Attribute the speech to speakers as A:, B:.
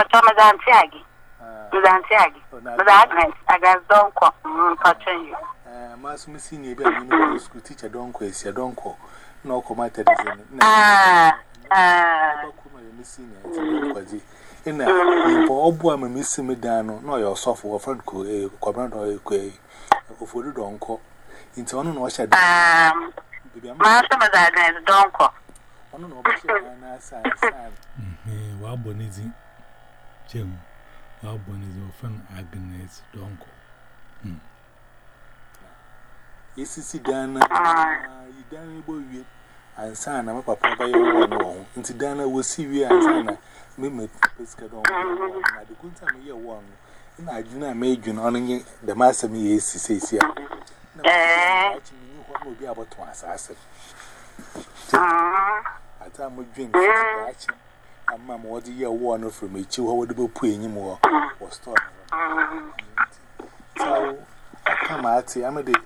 A: Pọtọ mas zaa ntị agị. Mụ zaa ntị agị. Mụ zaa agnes agnes dọnkọ mpọtọ yi.
B: Maa nso m si na ebe a mụ n'ụlọ skul ticha dọnkọ esi dọnkọ na ọkọ m ata dị na. Ọbakụ ah. mere m si na ntị dọnkọ dị. Ina mpọ ọbụ a ma m si m daa no na ọ yọ ọsọfọ ọfọ nkọ kọmara na ọyọ kọọ ofuodu dọnkọ. Nti ọnụ na ọhyɛ dị.
A: Maa nso m zaa agnes
C: dọnkọ. Ọnụ na ọbụ hyɛ dị n'asa asa.
A: Mm, eh, Wabɔ ne din. Jim, our born is often Agnes Donko. Hmm.
B: Yes, it's Dana, Dana Boy, and Sana, my papa, by your own. Into Dana will see you and Sana, Mimic Piscadon. At the good time, year one. And I do not make you honoring the master me, yes, he says here. Now, I knew what would be about to answer. I said, I tell my dream, I actually. a ma a ọ dị ya wụọ ọnụ from echi wọ wọdebe pu enyi m wọ wọ stọọ so kama Agnes